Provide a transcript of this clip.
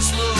I feel